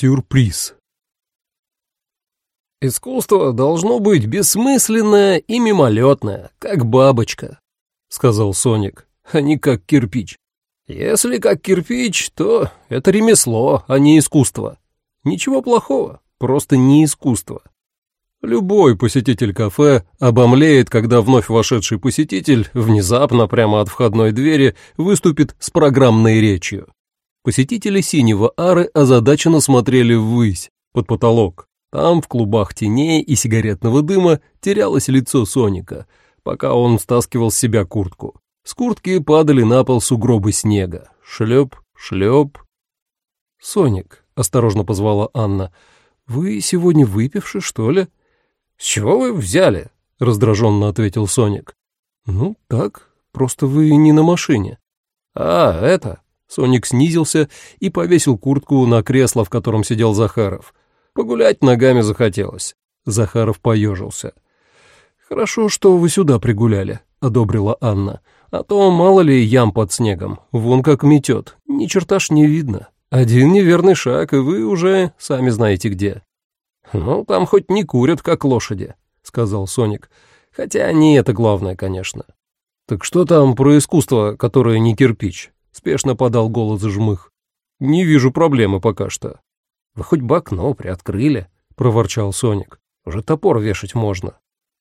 Сюрприз. «Искусство должно быть бессмысленное и мимолетное, как бабочка», — сказал Соник, — «а не как кирпич. Если как кирпич, то это ремесло, а не искусство. Ничего плохого, просто не искусство». Любой посетитель кафе обомлеет, когда вновь вошедший посетитель внезапно прямо от входной двери выступит с программной речью. Посетители синего ары озадаченно смотрели ввысь, под потолок. Там, в клубах теней и сигаретного дыма, терялось лицо Соника, пока он стаскивал с себя куртку. С куртки падали на пол сугробы снега. Шлеп, шлеп. «Соник», — осторожно позвала Анна, — «вы сегодня выпивши, что ли?» «С чего вы взяли?» — раздраженно ответил Соник. «Ну, так, просто вы не на машине». «А, это...» Соник снизился и повесил куртку на кресло, в котором сидел Захаров. Погулять ногами захотелось. Захаров поежился. «Хорошо, что вы сюда пригуляли», — одобрила Анна. «А то мало ли ям под снегом, вон как метет, ни черта ж не видно. Один неверный шаг, и вы уже сами знаете где». «Ну, там хоть не курят, как лошади», — сказал Соник. «Хотя не это главное, конечно». «Так что там про искусство, которое не кирпич?» — спешно подал голос жмых. «Не вижу проблемы пока что». «Вы хоть бы окно приоткрыли», — проворчал Соник. «Уже топор вешать можно».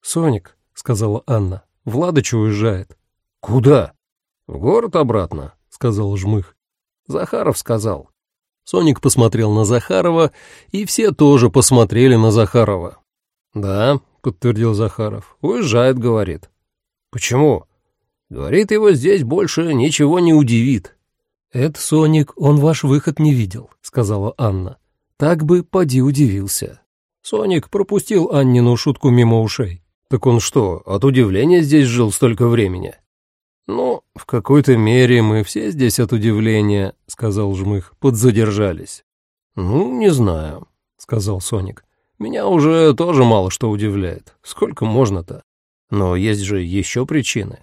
«Соник», — сказала Анна, — «Владыч уезжает». «Куда?» «В город обратно», — сказал жмых. «Захаров сказал». Соник посмотрел на Захарова, и все тоже посмотрели на Захарова. «Да», — подтвердил Захаров, — «уезжает, — говорит». «Почему?» «Говорит, его здесь больше ничего не удивит». «Это, Соник, он ваш выход не видел», — сказала Анна. «Так бы поди удивился». Соник пропустил Аннину шутку мимо ушей. «Так он что, от удивления здесь жил столько времени?» «Ну, в какой-то мере мы все здесь от удивления», — сказал Жмых, — подзадержались. «Ну, не знаю», — сказал Соник. «Меня уже тоже мало что удивляет. Сколько можно-то? Но есть же еще причины».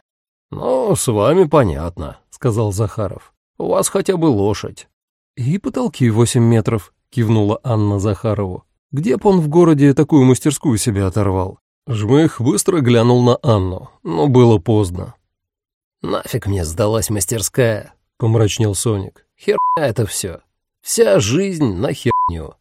«Ну, с вами понятно», — сказал Захаров. «У вас хотя бы лошадь». «И потолки восемь метров», — кивнула Анна Захарову. «Где б он в городе такую мастерскую себе оторвал?» Жмых быстро глянул на Анну, но было поздно. «Нафиг мне сдалась мастерская», — помрачнел Соник. «Херня это все. Вся жизнь на херню».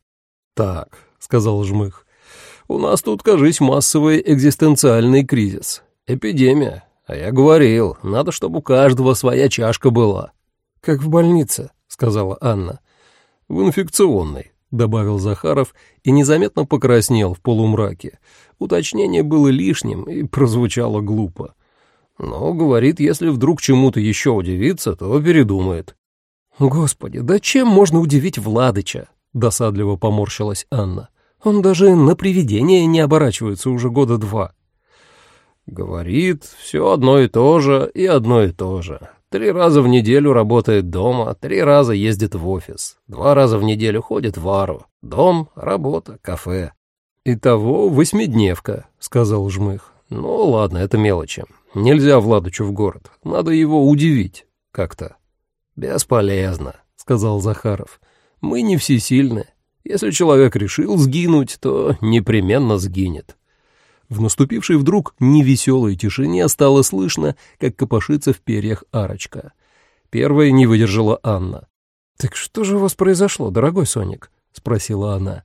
«Так», — сказал Жмых, — «у нас тут, кажись, массовый экзистенциальный кризис. Эпидемия. А я говорил, надо, чтобы у каждого своя чашка была». «Как в больнице», — сказала Анна. «В инфекционной», — добавил Захаров и незаметно покраснел в полумраке. Уточнение было лишним и прозвучало глупо. Но, говорит, если вдруг чему-то еще удивится, то передумает. «Господи, да чем можно удивить Владыча?» — досадливо поморщилась Анна. «Он даже на привидение не оборачивается уже года два». «Говорит, все одно и то же и одно и то же. Три раза в неделю работает дома, три раза ездит в офис, два раза в неделю ходит в ару. Дом, работа, кафе». «Итого восьмидневка», — сказал Жмых. «Ну ладно, это мелочи. Нельзя Владычу в город. Надо его удивить как-то. Бесполезно, сказал Захаров. Мы не всесильны. Если человек решил сгинуть, то непременно сгинет. В наступившей вдруг невеселой тишине стало слышно, как копошится в перьях арочка. Первой не выдержала Анна. «Так что же у вас произошло, дорогой Соник?» — спросила она.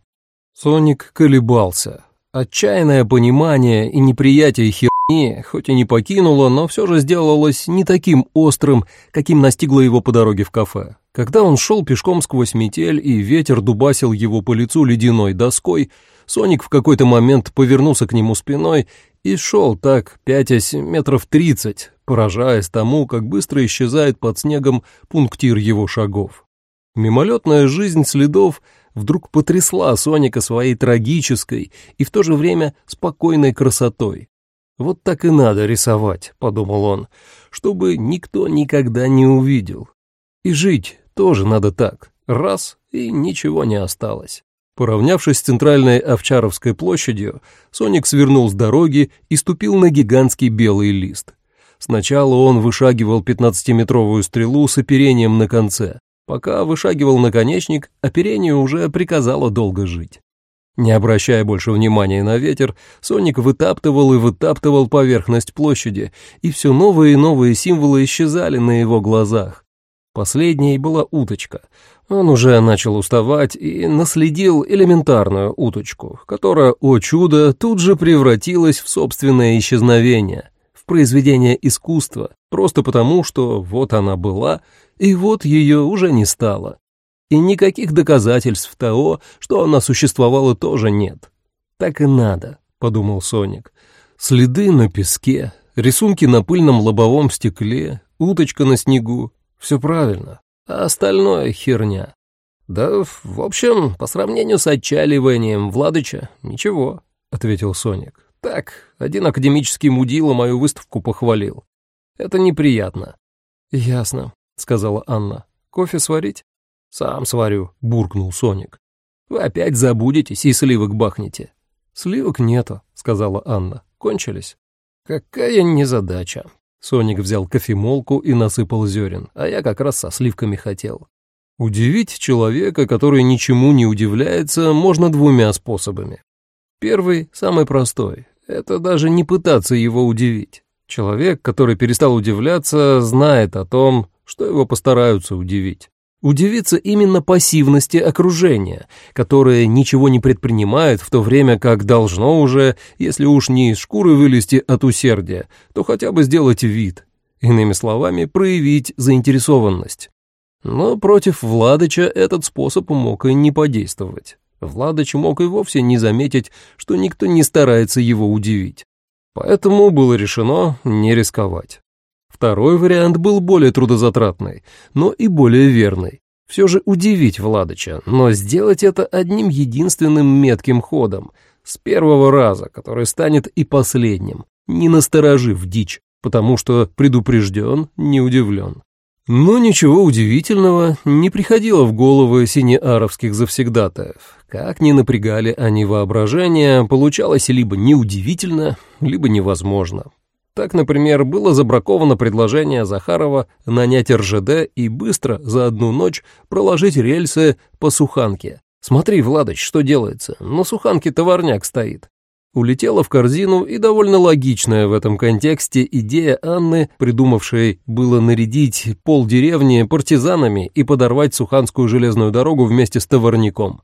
Соник колебался. Отчаянное понимание и неприятие хер и, хоть и не покинуло, но все же сделалось не таким острым, каким настигло его по дороге в кафе. Когда он шел пешком сквозь метель и ветер дубасил его по лицу ледяной доской, Соник в какой-то момент повернулся к нему спиной и шел так, пятясь метров тридцать, поражаясь тому, как быстро исчезает под снегом пунктир его шагов. Мимолетная жизнь следов вдруг потрясла Соника своей трагической и в то же время спокойной красотой. «Вот так и надо рисовать», — подумал он, — «чтобы никто никогда не увидел. И жить тоже надо так, раз, и ничего не осталось». Поравнявшись с центральной Овчаровской площадью, Соник свернул с дороги и ступил на гигантский белый лист. Сначала он вышагивал пятнадцатиметровую стрелу с оперением на конце, Пока вышагивал наконечник, оперение уже приказало долго жить. Не обращая больше внимания на ветер, Соник вытаптывал и вытаптывал поверхность площади, и все новые и новые символы исчезали на его глазах. Последней была уточка. Он уже начал уставать и наследил элементарную уточку, которая, о чудо, тут же превратилась в собственное исчезновение, в произведение искусства, просто потому, что вот она была, и вот ее уже не стало и никаких доказательств того, что она существовала, тоже нет. «Так и надо», — подумал Соник. «Следы на песке, рисунки на пыльном лобовом стекле, уточка на снегу. Все правильно, а остальное — херня». «Да, в общем, по сравнению с отчаливанием Владыча, ничего», — ответил Соник. «Так, один академический мудила мою выставку похвалил. Это неприятно». «Ясно», — сказала Анна. «Кофе сварить?» «Сам сварю», — буркнул Соник. «Вы опять забудетесь и сливок бахнете». «Сливок нету», — сказала Анна. «Кончились». «Какая незадача». Соник взял кофемолку и насыпал зерен, а я как раз со сливками хотел. Удивить человека, который ничему не удивляется, можно двумя способами. Первый, самый простой, это даже не пытаться его удивить. Человек, который перестал удивляться, знает о том, что его постараются удивить. Удивиться именно пассивности окружения, которое ничего не предпринимает, в то время как должно уже, если уж не из шкуры вылезти от усердия, то хотя бы сделать вид. Иными словами, проявить заинтересованность. Но против Владыча этот способ мог и не подействовать. Владыч мог и вовсе не заметить, что никто не старается его удивить. Поэтому было решено не рисковать. Второй вариант был более трудозатратный, но и более верный. Все же удивить Владыча, но сделать это одним единственным метким ходом, с первого раза, который станет и последним, не насторожив дичь, потому что предупрежден, не удивлен. Но ничего удивительного не приходило в головы синеаровских завсегдатаев. Как ни напрягали они воображение, получалось либо неудивительно, либо невозможно. Так, например, было забраковано предложение Захарова нанять РЖД и быстро за одну ночь проложить рельсы по Суханке. Смотри, Владыч, что делается, на Суханке товарняк стоит. Улетела в корзину и довольно логичная в этом контексте идея Анны, придумавшей было нарядить пол деревни партизанами и подорвать Суханскую железную дорогу вместе с товарником.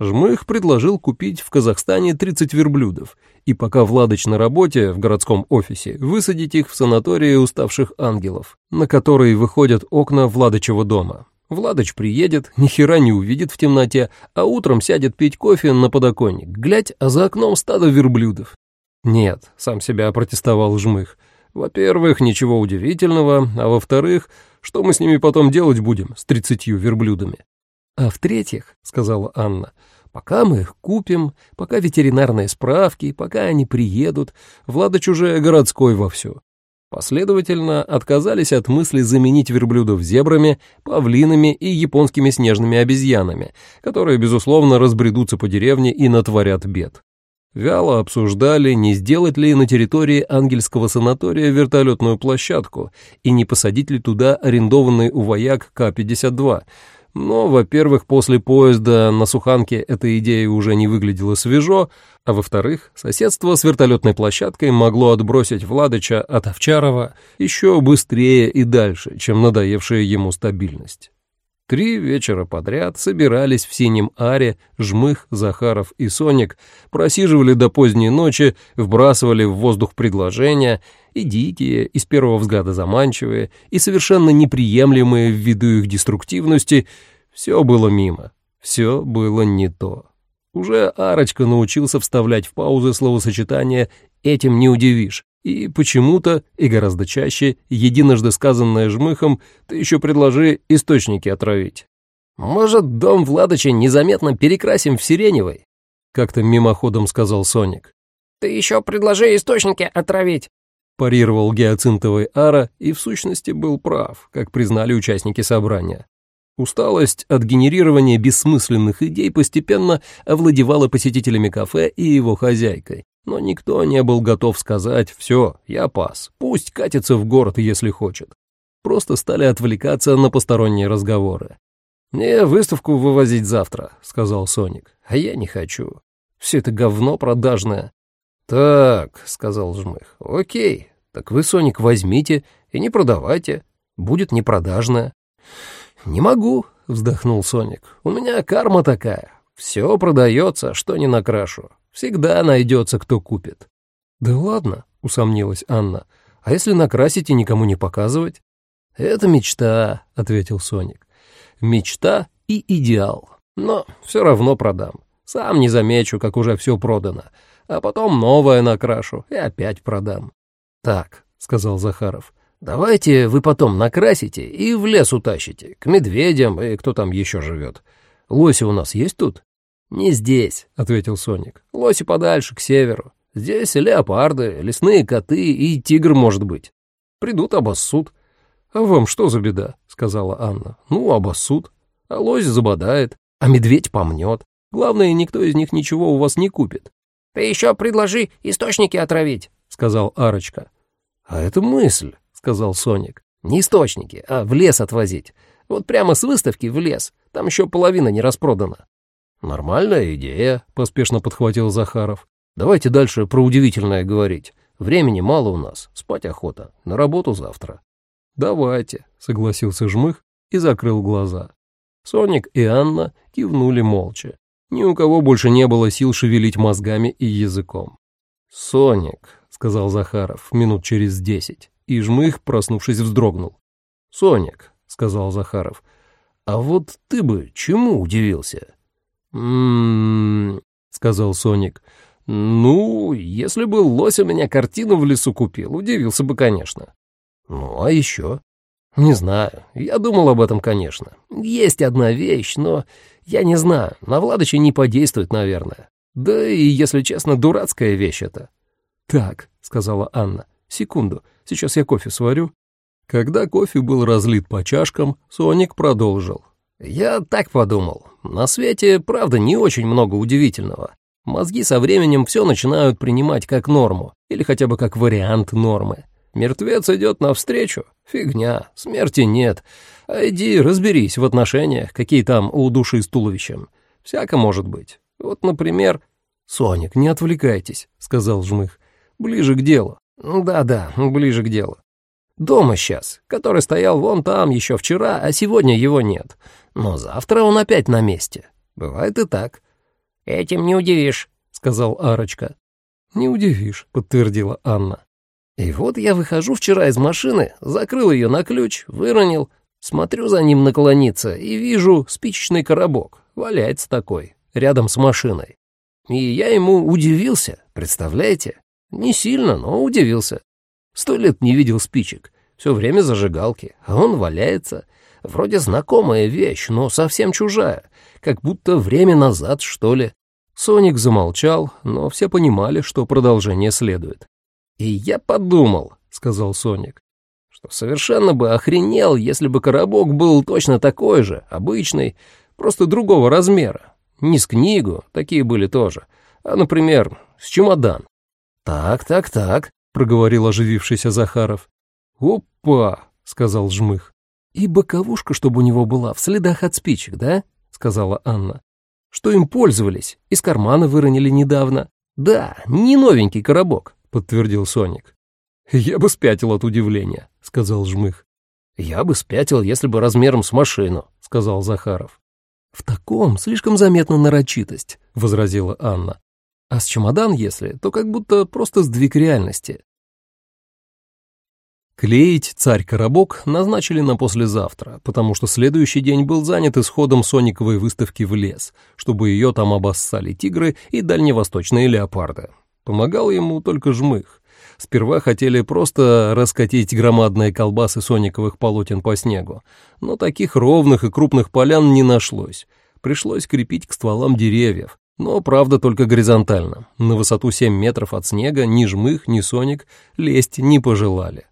Жмых предложил купить в Казахстане 30 верблюдов, и пока Владыч на работе в городском офисе, высадить их в санатории уставших ангелов, на которые выходят окна Владычева дома. Владыч приедет, ни хера не увидит в темноте, а утром сядет пить кофе на подоконник, глядь, а за окном стадо верблюдов. Нет, сам себя протестовал Жмых. Во-первых, ничего удивительного, а во-вторых, что мы с ними потом делать будем, с тридцатью верблюдами? А в-третьих, сказала Анна, пока мы их купим, пока ветеринарные справки, пока они приедут, Владыч уже городской вовсю. Последовательно отказались от мысли заменить верблюдов зебрами, павлинами и японскими снежными обезьянами, которые, безусловно, разбредутся по деревне и натворят бед. Вяло обсуждали, не сделать ли на территории ангельского санатория вертолетную площадку и не посадить ли туда арендованный у вояк К-52, но, во-первых, после поезда на Суханке эта идея уже не выглядела свежо, а во-вторых, соседство с вертолетной площадкой могло отбросить Владыча от Овчарова еще быстрее и дальше, чем надоевшая ему стабильность. Три вечера подряд собирались в синем аре Жмых, Захаров и Соник, просиживали до поздней ночи, вбрасывали в воздух предложения, и дикие, и с первого взгляда заманчивые, и совершенно неприемлемые ввиду их деструктивности, все было мимо, все было не то. Уже Арочка научился вставлять в паузы словосочетания «этим не удивишь», и почему-то, и гораздо чаще, единожды сказанное жмыхом, ты еще предложи источники отравить. «Может, дом Владыча незаметно перекрасим в сиреневый?» — как-то мимоходом сказал Соник. «Ты еще предложи источники отравить!» парировал гиацинтовый Ара и в сущности был прав, как признали участники собрания. Усталость от генерирования бессмысленных идей постепенно овладевала посетителями кафе и его хозяйкой. Но никто не был готов сказать «все, я пас, пусть катится в город, если хочет». Просто стали отвлекаться на посторонние разговоры. «Мне выставку вывозить завтра», — сказал Соник. «А я не хочу. Все это говно продажное». «Так», — сказал Жмых, — «окей. Так вы, Соник, возьмите и не продавайте. Будет непродажное». «Не могу», — вздохнул Соник. «У меня карма такая. Все продается, что не накрашу. Всегда найдется, кто купит». «Да ладно», — усомнилась Анна. «А если накрасить и никому не показывать?» «Это мечта», — ответил Соник. «Мечта и идеал. Но все равно продам. Сам не замечу, как уже все продано. А потом новое накрашу и опять продам». «Так», — сказал Захаров, — «давайте вы потом накрасите и в лес утащите, к медведям и кто там еще живет. Лоси у нас есть тут?» «Не здесь», — ответил Соник. «Лоси подальше, к северу. Здесь леопарды, лесные коты и тигр, может быть. Придут, обоссут». «А вам что за беда?» — сказала Анна. «Ну, обоссут. А лось забодает, а медведь помнет. Главное, никто из них ничего у вас не купит». «Ты еще предложи источники отравить», — сказал Арочка. «А это мысль», — сказал Соник. «Не источники, а в лес отвозить. Вот прямо с выставки в лес. Там еще половина не распродана». «Нормальная идея», — поспешно подхватил Захаров. «Давайте дальше про удивительное говорить. Времени мало у нас, спать охота. На работу завтра». «Давайте», — согласился Жмых и закрыл глаза. Соник и Анна кивнули молча. Ни у кого больше не было сил шевелить мозгами и языком. «Соник», — сказал Захаров минут через десять, и Жмых, проснувшись, вздрогнул. «Соник», — сказал Захаров, — «а вот ты бы чему удивился?» «М-м-м», сказал Соник, — «ну, если бы лось у меня картину в лесу купил, удивился бы, конечно». Ну, а еще? Не знаю. Я думал об этом, конечно. Есть одна вещь, но я не знаю. На Владыча не подействует, наверное. Да и, если честно, дурацкая вещь это. Так, сказала Анна. Секунду. Сейчас я кофе сварю. Когда кофе был разлит по чашкам, Соник продолжил. «Я так подумал. На свете, правда, не очень много удивительного. Мозги со временем все начинают принимать как норму, или хотя бы как вариант нормы. Мертвец идет навстречу? Фигня, смерти нет. А иди разберись в отношениях, какие там у души с туловищем. Всяко может быть. Вот, например... «Соник, не отвлекайтесь», — сказал Жмых. «Ближе к делу». «Да-да, ближе к делу. Дома сейчас, который стоял вон там еще вчера, а сегодня его нет. Но завтра он опять на месте. Бывает и так». «Этим не удивишь», — сказал Арочка. «Не удивишь», — подтвердила Анна. И вот я выхожу вчера из машины, закрыл ее на ключ, выронил, смотрю за ним наклониться и вижу спичечный коробок, валяется такой, рядом с машиной. И я ему удивился, представляете? Не сильно, но удивился. Сто лет не видел спичек, все время зажигалки, а он валяется. Вроде знакомая вещь, но совсем чужая, как будто время назад, что ли. Соник замолчал, но все понимали, что продолжение следует. «И я подумал», — сказал Соник, «что совершенно бы охренел, если бы коробок был точно такой же, обычный, просто другого размера. Не с книгу, такие были тоже, а, например, с чемодан». «Так, так, так», — проговорил оживившийся Захаров. «Опа!» — сказал Жмых. «И боковушка, чтобы у него была, в следах от спичек, да?» — сказала Анна. «Что им пользовались? Из кармана выронили недавно. Да, не новенький коробок подтвердил Соник. «Я бы спятил от удивления», — сказал Жмых. «Я бы спятил, если бы размером с машину», — сказал Захаров. «В таком слишком заметна нарочитость», — возразила Анна. «А с чемодан, если, то как будто просто сдвиг реальности». Клеить царь-коробок назначили на послезавтра, потому что следующий день был занят исходом сониковой выставки в лес, чтобы ее там обоссали тигры и дальневосточные леопарды. Помогал ему только жмых. Сперва хотели просто раскатить громадные колбасы сониковых полотен по снегу, но таких ровных и крупных полян не нашлось. Пришлось крепить к стволам деревьев, но, правда, только горизонтально. На высоту 7 метров от снега ни жмых, ни соник лезть не пожелали.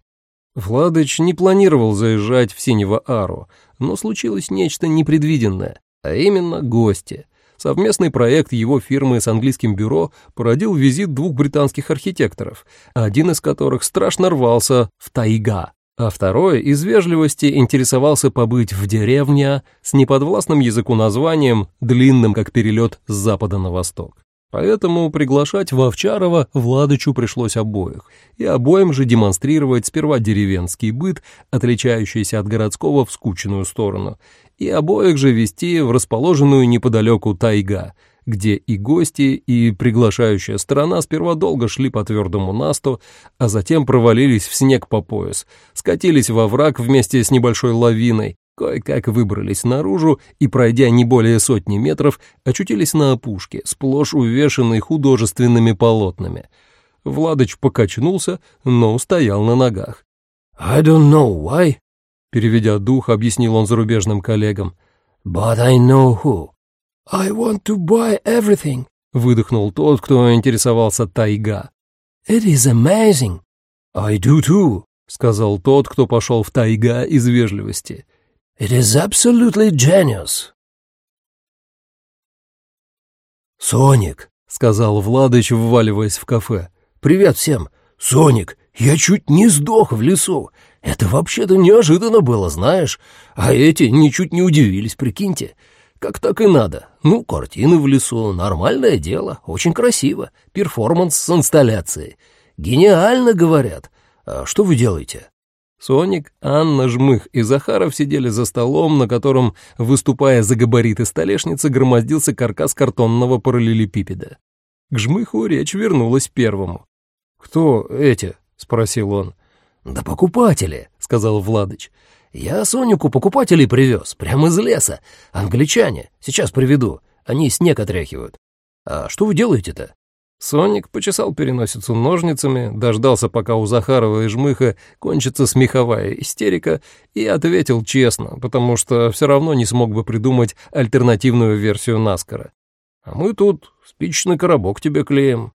Владыч не планировал заезжать в Синего Ару, но случилось нечто непредвиденное, а именно гости. Совместный проект его фирмы с английским бюро породил визит двух британских архитекторов, один из которых страшно рвался в тайга, а второй из вежливости интересовался побыть в деревне с неподвластным языку названием, длинным как перелет с запада на восток. Поэтому приглашать в Овчарова Владычу пришлось обоих, и обоим же демонстрировать сперва деревенский быт, отличающийся от городского в скучную сторону, и обоих же вести в расположенную неподалеку тайга, где и гости, и приглашающая сторона сперва долго шли по твердому насту, а затем провалились в снег по пояс, скатились во враг вместе с небольшой лавиной, Кое-как выбрались наружу и, пройдя не более сотни метров, очутились на опушке, сплошь увешанной художественными полотнами. Владыч покачнулся, но устоял на ногах. «I don't know why», — переведя дух, объяснил он зарубежным коллегам. «But I know who. I want to buy everything», — выдохнул тот, кто интересовался тайга. «It is amazing». «I do too», — сказал тот, кто пошел в тайга из вежливости. It is absolutely genius. «Соник», — сказал Владыч, вваливаясь в кафе. «Привет всем! Соник, я чуть не сдох в лесу. Это вообще-то неожиданно было, знаешь. А эти ничуть не удивились, прикиньте. Как так и надо. Ну, картины в лесу, нормальное дело, очень красиво. Перформанс с инсталляцией. Гениально, говорят. А что вы делаете?» Соник, Анна, Жмых и Захаров сидели за столом, на котором, выступая за габариты столешницы, громоздился каркас картонного параллелепипеда. К Жмыху речь вернулась первому. «Кто эти?» — спросил он. «Да покупатели», — сказал Владыч. «Я Сонику покупателей привез, прямо из леса. Англичане. Сейчас приведу. Они снег отряхивают. А что вы делаете-то?» Соник почесал переносицу ножницами, дождался, пока у Захарова и Жмыха кончится смеховая истерика, и ответил честно, потому что все равно не смог бы придумать альтернативную версию Наскара. «А мы тут спичный коробок тебе клеим».